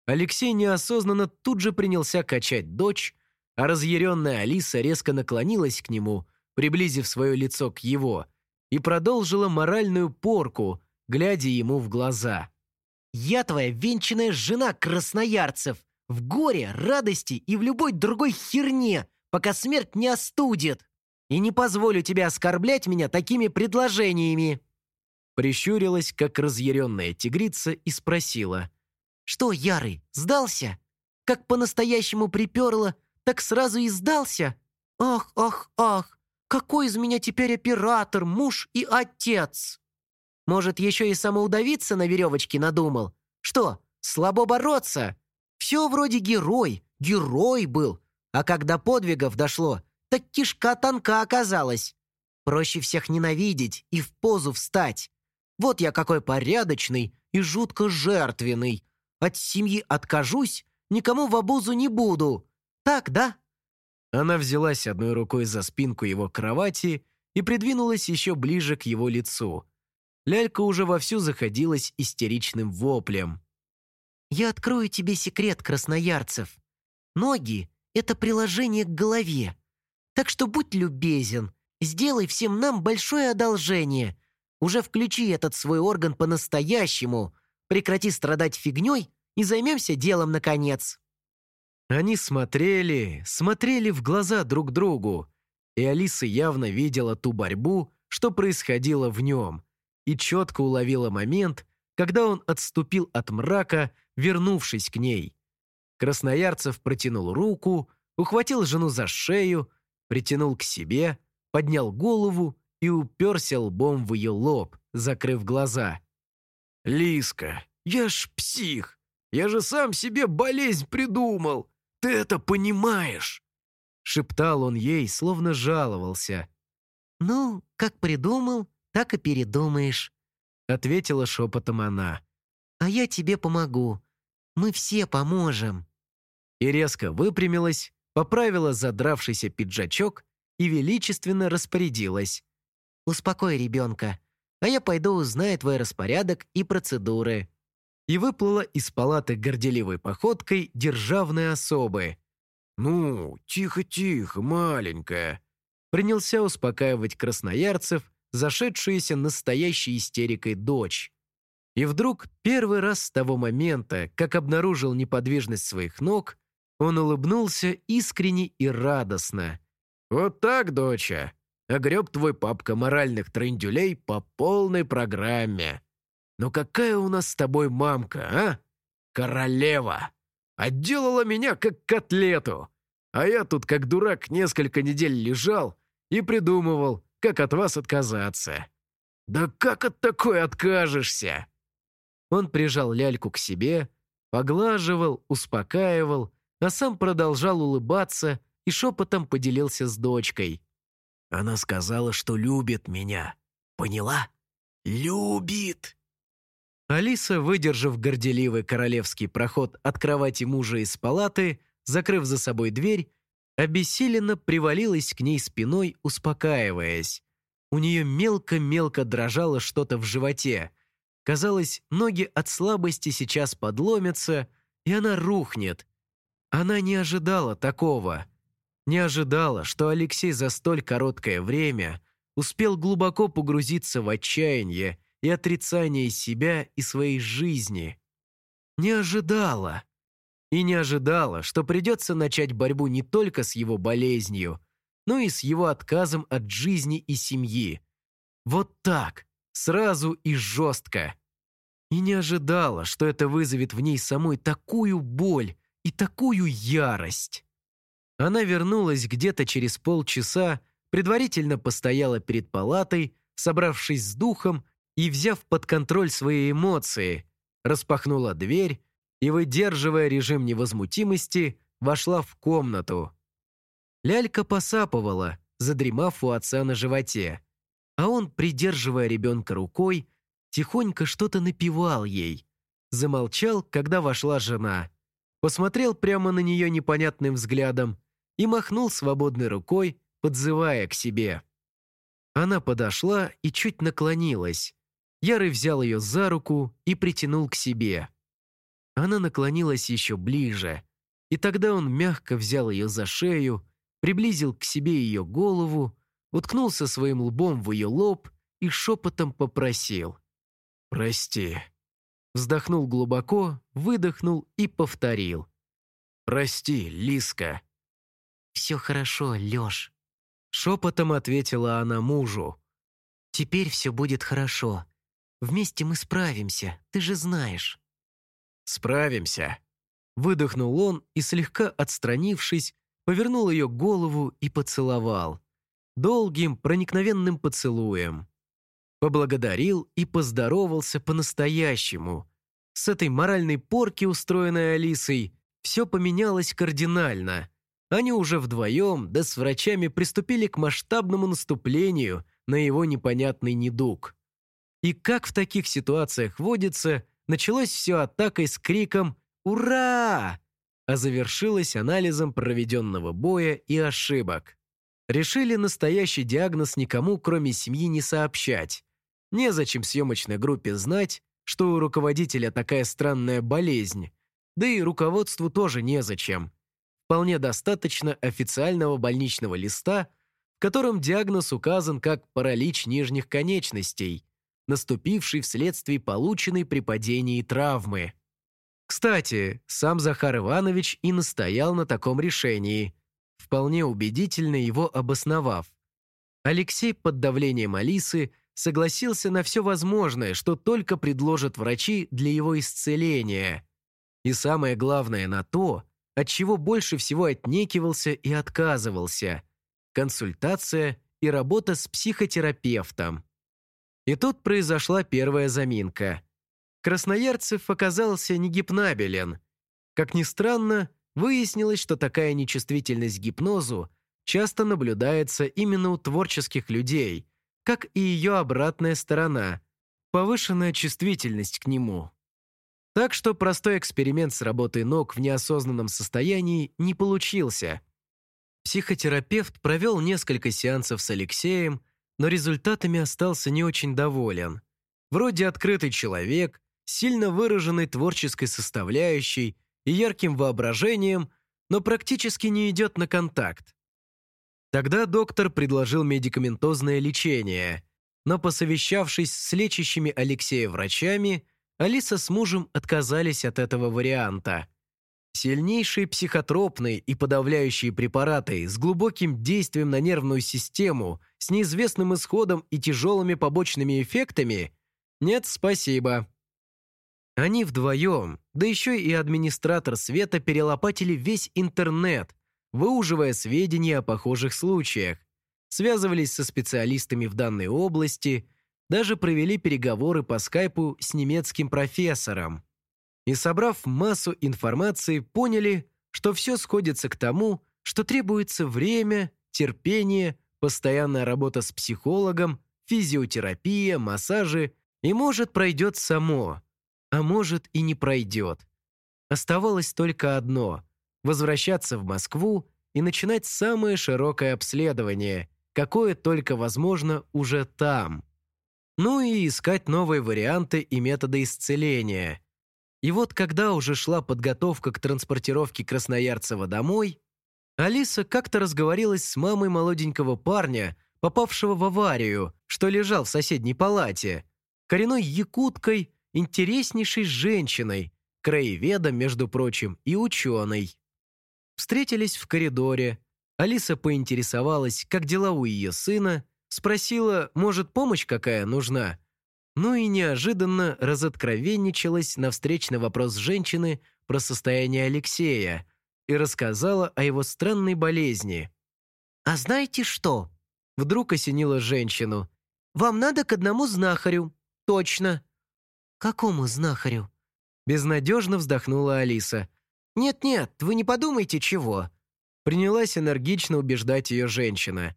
Алексей неосознанно тут же принялся качать дочь, а разъяренная Алиса резко наклонилась к нему, приблизив свое лицо к его, и продолжила моральную порку, глядя ему в глаза. Я твоя венчанная жена красноярцев. В горе, радости и в любой другой херне, пока смерть не остудит. И не позволю тебе оскорблять меня такими предложениями». Прищурилась, как разъяренная тигрица, и спросила. «Что, Ярый, сдался? Как по-настоящему приперло, так сразу и сдался? Ах, ах, ах, какой из меня теперь оператор, муж и отец!» Может, еще и самоудавиться на веревочке надумал? Что, слабо бороться? Все вроде герой, герой был. А когда подвигов дошло, так кишка тонка оказалась. Проще всех ненавидеть и в позу встать. Вот я какой порядочный и жутко жертвенный. От семьи откажусь, никому в обузу не буду. Так, да?» Она взялась одной рукой за спинку его кровати и придвинулась еще ближе к его лицу. Лялька уже вовсю заходилась истеричным воплем. «Я открою тебе секрет, красноярцев. Ноги — это приложение к голове. Так что будь любезен, сделай всем нам большое одолжение. Уже включи этот свой орган по-настоящему, прекрати страдать фигней и займемся делом, наконец». Они смотрели, смотрели в глаза друг другу, и Алиса явно видела ту борьбу, что происходило в нем, и четко уловила момент, когда он отступил от мрака, вернувшись к ней. Красноярцев протянул руку, ухватил жену за шею, притянул к себе, поднял голову и уперся лбом в ее лоб, закрыв глаза. «Лиска, я ж псих! Я же сам себе болезнь придумал! Ты это понимаешь!» Шептал он ей, словно жаловался. «Ну, как придумал, так и передумаешь», — ответила шепотом она. «А я тебе помогу. Мы все поможем». И резко выпрямилась, поправила задравшийся пиджачок и величественно распорядилась. «Успокой ребенка, а я пойду узнаю твой распорядок и процедуры». И выплыла из палаты горделивой походкой державной особы. «Ну, тихо-тихо, маленькая», принялся успокаивать красноярцев, зашедшуюся настоящей истерикой дочь. И вдруг, первый раз с того момента, как обнаружил неподвижность своих ног, он улыбнулся искренне и радостно. «Вот так, доча, огреб твой папка моральных трендюлей по полной программе. Но какая у нас с тобой мамка, а? Королева! Отделала меня как котлету. А я тут как дурак несколько недель лежал и придумывал, как от вас отказаться? Да как от такой откажешься? Он прижал ляльку к себе, поглаживал, успокаивал, а сам продолжал улыбаться и шепотом поделился с дочкой. «Она сказала, что любит меня. Поняла? Любит!» Алиса, выдержав горделивый королевский проход от кровати мужа из палаты, закрыв за собой дверь, обессиленно привалилась к ней спиной, успокаиваясь. У нее мелко-мелко дрожало что-то в животе. Казалось, ноги от слабости сейчас подломятся, и она рухнет. Она не ожидала такого. Не ожидала, что Алексей за столь короткое время успел глубоко погрузиться в отчаяние и отрицание себя и своей жизни. Не ожидала. И не ожидала, что придется начать борьбу не только с его болезнью, но и с его отказом от жизни и семьи. Вот так, сразу и жестко. И не ожидала, что это вызовет в ней самой такую боль и такую ярость. Она вернулась где-то через полчаса, предварительно постояла перед палатой, собравшись с духом и, взяв под контроль свои эмоции, распахнула дверь и, выдерживая режим невозмутимости, вошла в комнату. Лялька посапывала, задремав у отца на животе, а он, придерживая ребенка рукой, тихонько что-то напевал ей. Замолчал, когда вошла жена, посмотрел прямо на нее непонятным взглядом и махнул свободной рукой, подзывая к себе. Она подошла и чуть наклонилась, Ярый взял ее за руку и притянул к себе. Она наклонилась еще ближе, и тогда он мягко взял ее за шею, приблизил к себе ее голову, уткнулся своим лбом в ее лоб и шепотом попросил. «Прости». Вздохнул глубоко, выдохнул и повторил. «Прости, Лиска». «Все хорошо, Леш», — шепотом ответила она мужу. «Теперь все будет хорошо. Вместе мы справимся, ты же знаешь». «Справимся», — выдохнул он и, слегка отстранившись, повернул ее голову и поцеловал. Долгим, проникновенным поцелуем. Поблагодарил и поздоровался по-настоящему. С этой моральной порки, устроенной Алисой, все поменялось кардинально. Они уже вдвоем, да с врачами, приступили к масштабному наступлению на его непонятный недуг. И как в таких ситуациях водится, началось все атакой с криком «Ура!», а завершилось анализом проведенного боя и ошибок. Решили настоящий диагноз никому, кроме семьи, не сообщать. Незачем съемочной группе знать, что у руководителя такая странная болезнь. Да и руководству тоже незачем. Вполне достаточно официального больничного листа, в котором диагноз указан как паралич нижних конечностей, наступивший вследствие полученной при падении травмы. Кстати, сам Захар Иванович и настоял на таком решении, вполне убедительно его обосновав. Алексей под давлением Алисы согласился на все возможное, что только предложат врачи для его исцеления. И самое главное на то, от чего больше всего отнекивался и отказывался – консультация и работа с психотерапевтом. И тут произошла первая заминка. Красноярцев оказался негипнабелен. Как ни странно, выяснилось, что такая нечувствительность к гипнозу часто наблюдается именно у творческих людей, как и ее обратная сторона – повышенная чувствительность к нему. Так что простой эксперимент с работой ног в неосознанном состоянии не получился. Психотерапевт провел несколько сеансов с Алексеем, но результатами остался не очень доволен. Вроде открытый человек, сильно выраженной творческой составляющей и ярким воображением, но практически не идет на контакт. Тогда доктор предложил медикаментозное лечение, но посовещавшись с лечащими Алексея врачами, Алиса с мужем отказались от этого варианта – Сильнейшие психотропные и подавляющие препараты с глубоким действием на нервную систему, с неизвестным исходом и тяжелыми побочными эффектами? Нет, спасибо. Они вдвоем, да еще и администратор Света перелопатили весь интернет, выуживая сведения о похожих случаях, связывались со специалистами в данной области, даже провели переговоры по скайпу с немецким профессором. И, собрав массу информации, поняли, что все сходится к тому, что требуется время, терпение, постоянная работа с психологом, физиотерапия, массажи, и, может, пройдет само, а может и не пройдет. Оставалось только одно – возвращаться в Москву и начинать самое широкое обследование, какое только возможно уже там. Ну и искать новые варианты и методы исцеления. И вот когда уже шла подготовка к транспортировке Красноярцева домой, Алиса как-то разговорилась с мамой молоденького парня, попавшего в аварию, что лежал в соседней палате, коренной якуткой, интереснейшей женщиной, краеведом, между прочим, и ученой. Встретились в коридоре. Алиса поинтересовалась, как дела у ее сына, спросила, может, помощь какая нужна. Ну и неожиданно разоткровенничалась на встречный вопрос женщины про состояние Алексея и рассказала о его странной болезни. «А знаете что?» Вдруг осенила женщину. «Вам надо к одному знахарю. Точно». «Какому знахарю?» Безнадежно вздохнула Алиса. «Нет-нет, вы не подумайте чего». Принялась энергично убеждать ее женщина.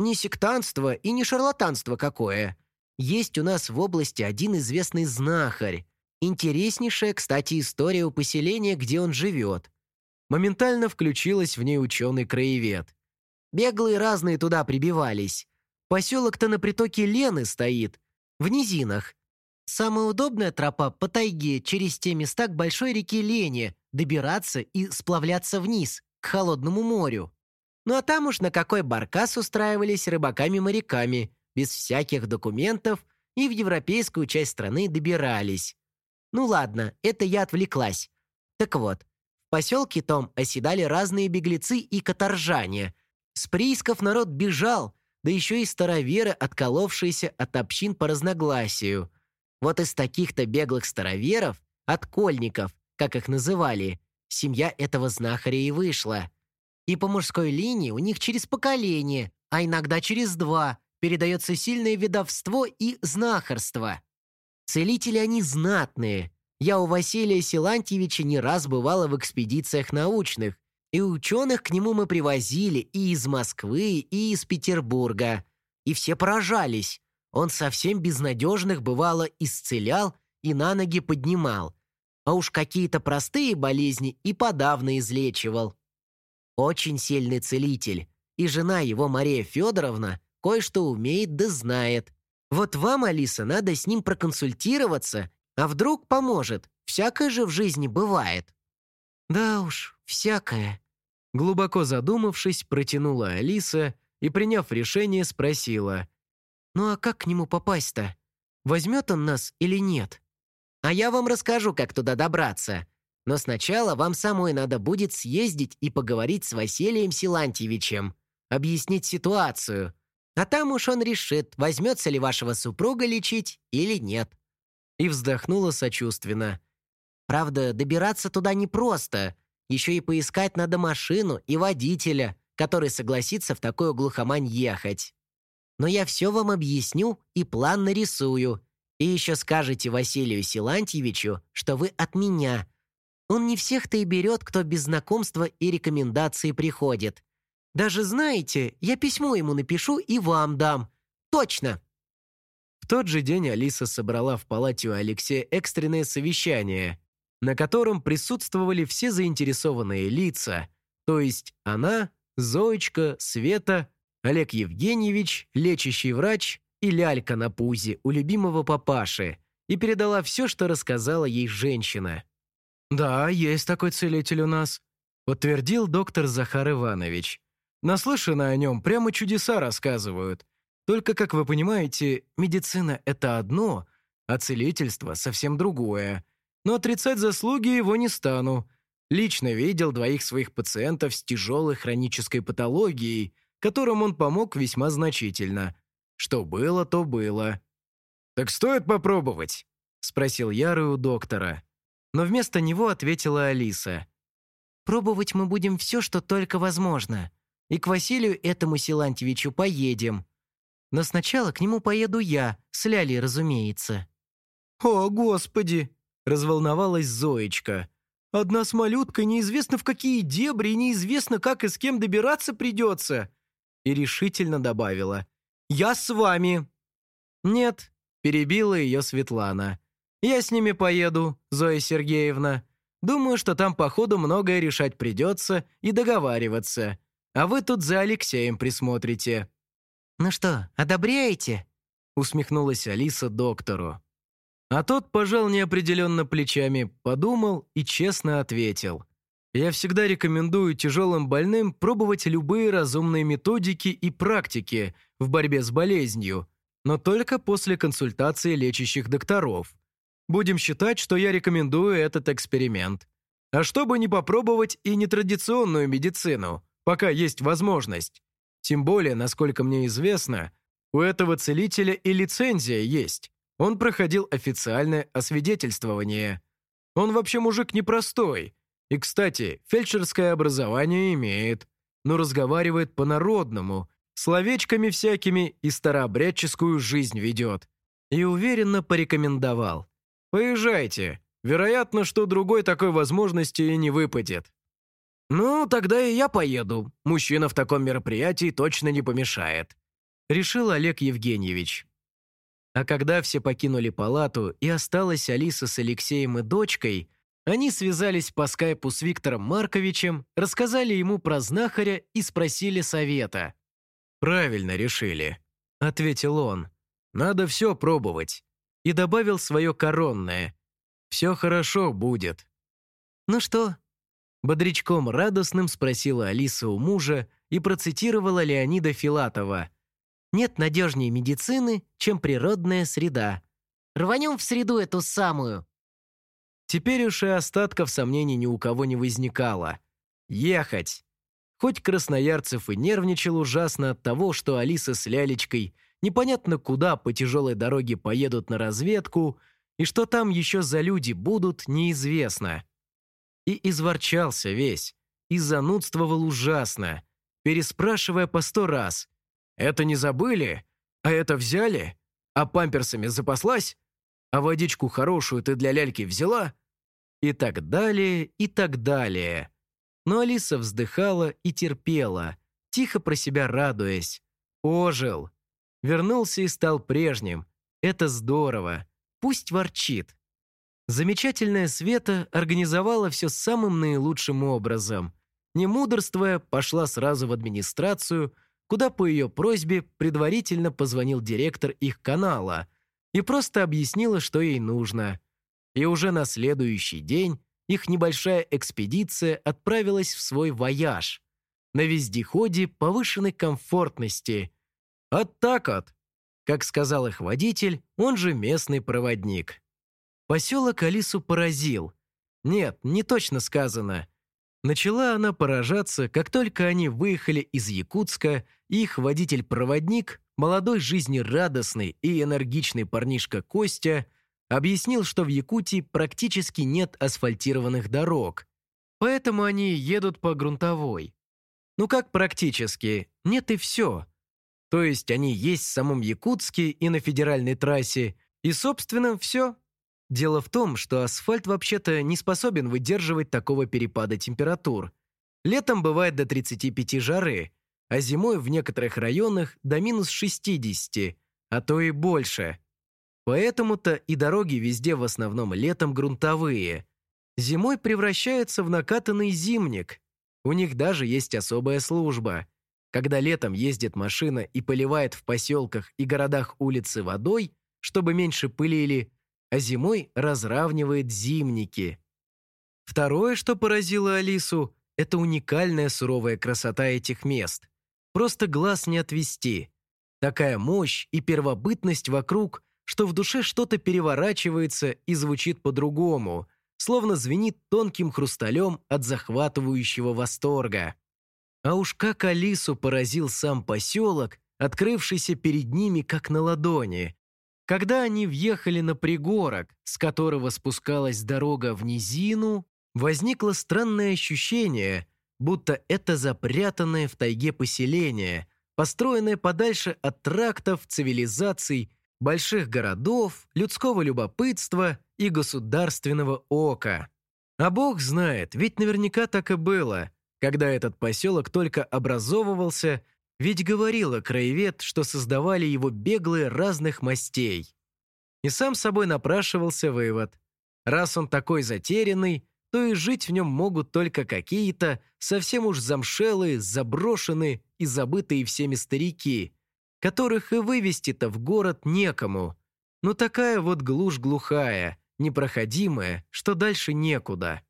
«Не сектантство и не шарлатанство какое. Есть у нас в области один известный знахарь. Интереснейшая, кстати, история у поселения, где он живет». Моментально включилась в ней ученый-краевед. Беглые разные туда прибивались. Поселок-то на притоке Лены стоит, в низинах. Самая удобная тропа по тайге через те места к большой реке Лене, добираться и сплавляться вниз, к холодному морю. Ну а там уж на какой баркас устраивались рыбаками-моряками, без всяких документов, и в европейскую часть страны добирались. Ну ладно, это я отвлеклась. Так вот, в поселке том оседали разные беглецы и каторжане. С приисков народ бежал, да еще и староверы, отколовшиеся от общин по разногласию. Вот из таких-то беглых староверов, откольников, как их называли, семья этого знахаря и вышла. И по мужской линии у них через поколение, а иногда через два, передается сильное ведовство и знахарство. Целители они знатные. Я у Василия Силантьевича не раз бывала в экспедициях научных, и ученых к нему мы привозили и из Москвы, и из Петербурга. И все поражались. Он совсем безнадежных, бывало, исцелял и на ноги поднимал. А уж какие-то простые болезни и подавно излечивал. Очень сильный целитель. И жена его, Мария Федоровна, кое-что умеет да знает. Вот вам, Алиса, надо с ним проконсультироваться, а вдруг поможет. Всякое же в жизни бывает. Да уж, всякое. Глубоко задумавшись, протянула Алиса и, приняв решение, спросила. «Ну а как к нему попасть-то? Возьмет он нас или нет?» «А я вам расскажу, как туда добраться. Но сначала вам самой надо будет съездить и поговорить с Василием Силантьевичем, объяснить ситуацию. А там уж он решит, возьмется ли вашего супруга лечить или нет». И вздохнула сочувственно. «Правда, добираться туда непросто. Еще и поискать надо машину и водителя, который согласится в такую глухомань ехать. Но я все вам объясню и план нарисую. И еще скажете Василию Силантьевичу, что вы от меня. Он не всех-то и берет, кто без знакомства и рекомендации приходит. Даже знаете, я письмо ему напишу и вам дам. Точно!» В тот же день Алиса собрала в палате у Алексея экстренное совещание, на котором присутствовали все заинтересованные лица, то есть она, Зоечка, Света, Олег Евгеньевич, лечащий врач и лялька на пузе у любимого папаши и передала все, что рассказала ей женщина. «Да, есть такой целитель у нас», — подтвердил доктор Захар Иванович. «Наслышаны о нем, прямо чудеса рассказывают. Только, как вы понимаете, медицина — это одно, а целительство — совсем другое. Но отрицать заслуги его не стану. Лично видел двоих своих пациентов с тяжелой хронической патологией, которым он помог весьма значительно. Что было, то было. «Так стоит попробовать?» – спросил Яры у доктора. Но вместо него ответила Алиса. «Пробовать мы будем все, что только возможно. И к Василию этому Силантьевичу поедем. Но сначала к нему поеду я, с Лялей, разумеется». «О, Господи!» – разволновалась Зоечка. «Одна с малюткой неизвестно в какие дебри и неизвестно, как и с кем добираться придется!» И решительно добавила. «Я с вами!» «Нет», – перебила ее Светлана. «Я с ними поеду, Зоя Сергеевна. Думаю, что там, походу, многое решать придется и договариваться. А вы тут за Алексеем присмотрите». «Ну что, одобряете?» усмехнулась Алиса доктору. А тот пожал неопределенно плечами, подумал и честно ответил. «Я всегда рекомендую тяжелым больным пробовать любые разумные методики и практики в борьбе с болезнью, но только после консультации лечащих докторов. Будем считать, что я рекомендую этот эксперимент. А чтобы не попробовать и нетрадиционную медицину, пока есть возможность. Тем более, насколько мне известно, у этого целителя и лицензия есть. Он проходил официальное освидетельствование. Он вообще мужик непростой. И, кстати, фельдшерское образование имеет, но разговаривает по-народному, словечками всякими и старообрядческую жизнь ведет. И уверенно порекомендовал. «Поезжайте. Вероятно, что другой такой возможности и не выпадет». «Ну, тогда и я поеду. Мужчина в таком мероприятии точно не помешает», решил Олег Евгеньевич. А когда все покинули палату и осталась Алиса с Алексеем и дочкой, они связались по скайпу с Виктором Марковичем, рассказали ему про знахаря и спросили совета. «Правильно решили», — ответил он. «Надо все пробовать». И добавил свое коронное. «Все хорошо будет». «Ну что, Бодрячком радостным спросила Алиса у мужа и процитировала Леонида Филатова. «Нет надежнее медицины, чем природная среда. Рванем в среду эту самую». Теперь уж и остатков сомнений ни у кого не возникало. Ехать! Хоть Красноярцев и нервничал ужасно от того, что Алиса с Лялечкой непонятно куда по тяжелой дороге поедут на разведку, и что там еще за люди будут, неизвестно и изворчался весь, и занудствовал ужасно, переспрашивая по сто раз. «Это не забыли? А это взяли? А памперсами запаслась? А водичку хорошую ты для ляльки взяла?» И так далее, и так далее. Но Алиса вздыхала и терпела, тихо про себя радуясь. Ожил. Вернулся и стал прежним. Это здорово. Пусть ворчит. Замечательная Света организовала все самым наилучшим образом. Не мудрствуя, пошла сразу в администрацию, куда по ее просьбе предварительно позвонил директор их канала и просто объяснила, что ей нужно. И уже на следующий день их небольшая экспедиция отправилась в свой вояж на вездеходе повышенной комфортности. «От так от», как сказал их водитель, он же местный проводник. Поселок Алису поразил. Нет, не точно сказано. Начала она поражаться, как только они выехали из Якутска, их водитель-проводник, молодой жизнерадостный и энергичный парнишка Костя, объяснил, что в Якутии практически нет асфальтированных дорог. Поэтому они едут по грунтовой. Ну как практически? Нет и все. То есть они есть в самом Якутске и на федеральной трассе, и, собственно, все. Дело в том, что асфальт вообще-то не способен выдерживать такого перепада температур. Летом бывает до 35 жары, а зимой в некоторых районах до минус 60, а то и больше. Поэтому-то и дороги везде в основном летом грунтовые. Зимой превращаются в накатанный зимник. У них даже есть особая служба. Когда летом ездит машина и поливает в поселках и городах улицы водой, чтобы меньше пылили, а зимой разравнивает зимники. Второе, что поразило Алису, это уникальная суровая красота этих мест. Просто глаз не отвести. Такая мощь и первобытность вокруг, что в душе что-то переворачивается и звучит по-другому, словно звенит тонким хрусталем от захватывающего восторга. А уж как Алису поразил сам поселок, открывшийся перед ними как на ладони, когда они въехали на пригорок, с которого спускалась дорога в низину, возникло странное ощущение, будто это запрятанное в тайге поселение, построенное подальше от трактов, цивилизаций, больших городов, людского любопытства и государственного ока. А бог знает, ведь наверняка так и было, когда этот поселок только образовывался, ведь говорила краевед, что создавали его беглые разных мастей. И сам собой напрашивался вывод. Раз он такой затерянный, то и жить в нем могут только какие-то совсем уж замшелые, заброшенные и забытые всеми старики, которых и вывести-то в город некому. Ну такая вот глушь глухая, непроходимая, что дальше некуда.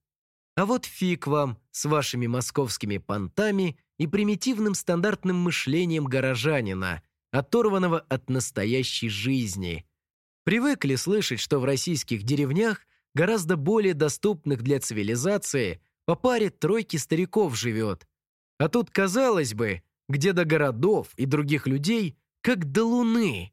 А вот фиг вам с вашими московскими понтами и примитивным стандартным мышлением горожанина, оторванного от настоящей жизни. Привыкли слышать, что в российских деревнях гораздо более доступных для цивилизации, по паре тройки стариков живет. А тут, казалось бы, где до городов и других людей, как до луны.